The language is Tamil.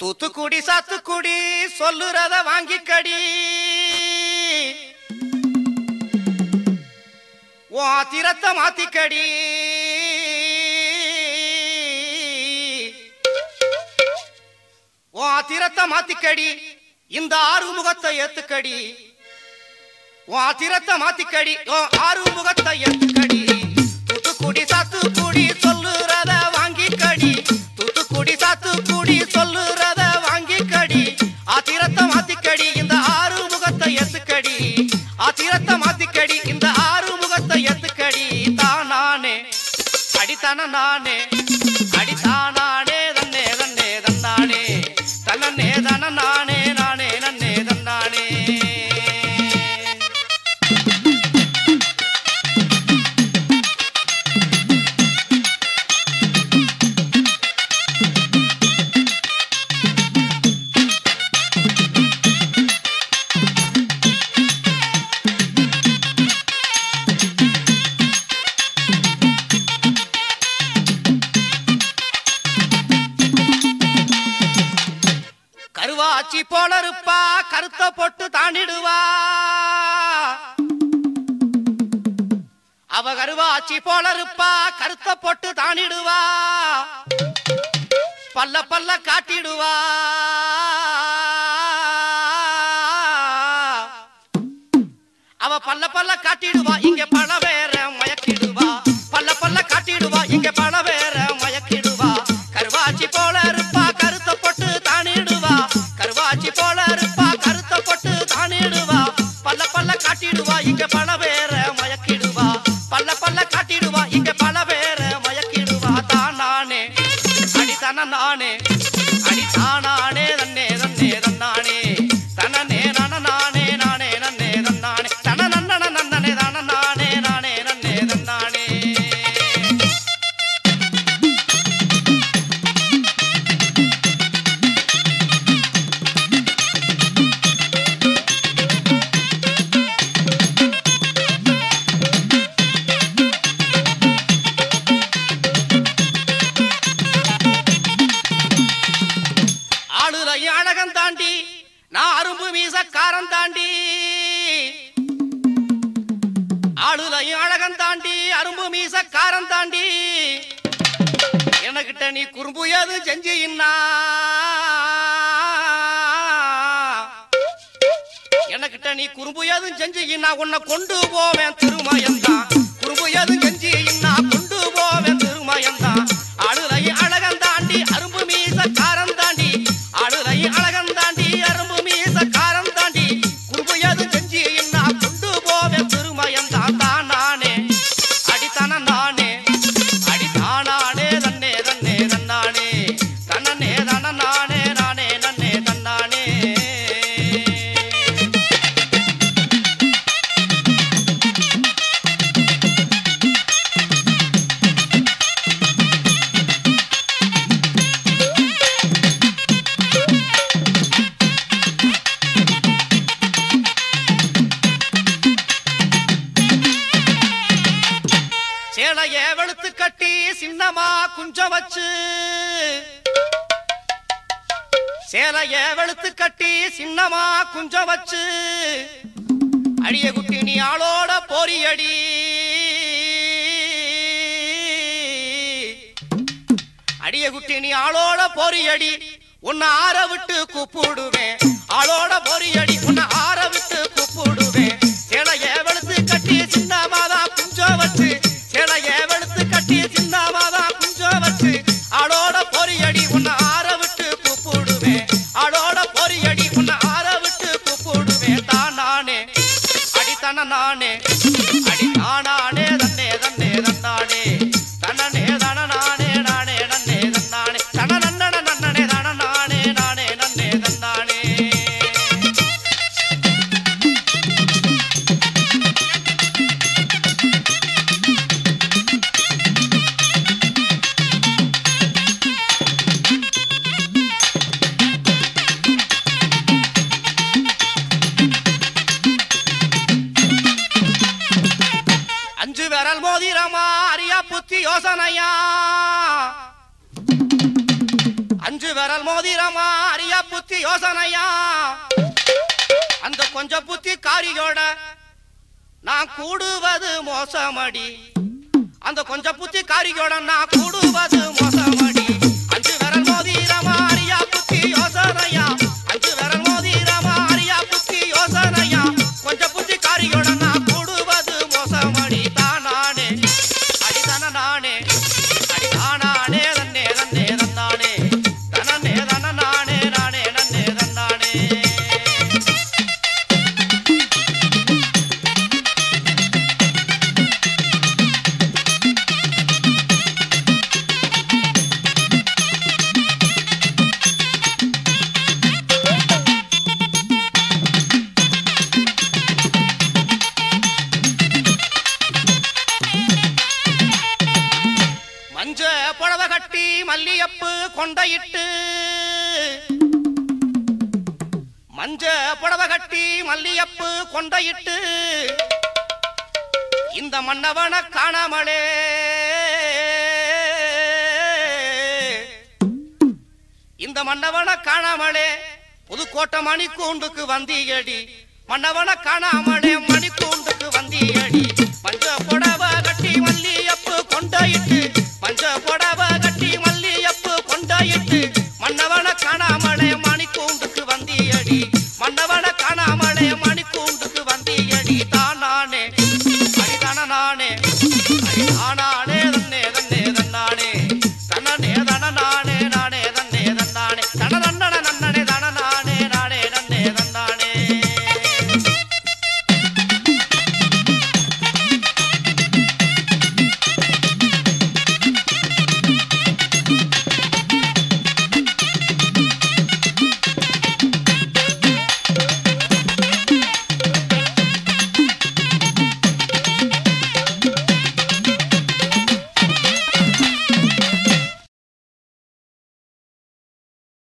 தூத்துக்குடி சாத்துக்குடி சொல்லுறத வாங்கிக்கடி. ஓ ஆத்திரத்தை மாத்திக்கடி. உன் ஆத்திரத்தை மாத்திக்கடி. இந்த ஆறு முகத்தை ஏத்துக்கடி. உன் ஆத்திரத்தை மாத்திக்கடி. உன் முகத்தை ஏத்துக்கடி. தூத்துக்குடி சாத்துக்குடி சொல்லுற அடித்தான நானே அடித்தானானே இருப்பா கருத்த பொட்டு தாண்டிடுவா. அவ கருவாச்சி போல இருப்பா கருத்த பொட்டு தாண்டிடுவா. பல்ல பல்ல காட்டிடுவா. அவ பல்ல பல்ல காட்டிடுவா இங்க பல வேற மயக்கிடுவா. பல்ல பல்ல காட்டிடுவா இங்க பல வேற பண்ணிடுவா பல்ல பல்ல காட்டிடுவா இங்க பல ஆளுரையும் அழகம் தாண்டி நான் அரும்பு மீசக்காரன் தாண்டி. ஆளுரையும் அழகம் தாண்டி அரும்பு மீசக்காரன் தாண்டி. எனக்கிட்ட நீ குறும்பு ஏது செஞ்சு எனக்கிட்ட நீ குறும்பு ஏதும் செஞ்சின்னா உன்னை கொண்டு போவேன் திருமயந்தான் குறும்பு ஏதும் செஞ்சு இன்னா? கொண்டு ஏழைய வெளுத்து கட்டி சின்னமா குஞ்சம் வச்சு. சேலைய வெளுத்து கட்டி சின்னமா குஞ்சம் வச்சு. அடிய குட்டி நீ ஆளோட போரியடி. அடிய குட்டி நீ ஆளோட போரியடி. உன்னை ஆற விட்டு கூப்பிடுவேன். ஆளோட போரியடி. உன்னை ஆற அடித்தன நானே? அடி நானே யோசனையா அஞ்சு விரல் மோதிரமா அரிய புத்தி யோசனையா? அந்த கொஞ்சம் புத்தி காரியோட நான் கூடுவது மோசமடி. அந்த கொஞ்சம் புத்தி காரியோட நான் கூடுவது மோசமடி. மல்லியப்பு கொண்டையிட்டு மஞ்ச புடவ கட்டி மல்லியப்பு கொண்டையிட்டு இந்த மன்னவன காணாமலே. இந்த மன்னவன காணாமலே. புதுக்கோட்டை மணிக்கூண்டுக்கு வந்தியடி. மன்னவன காணாமலே.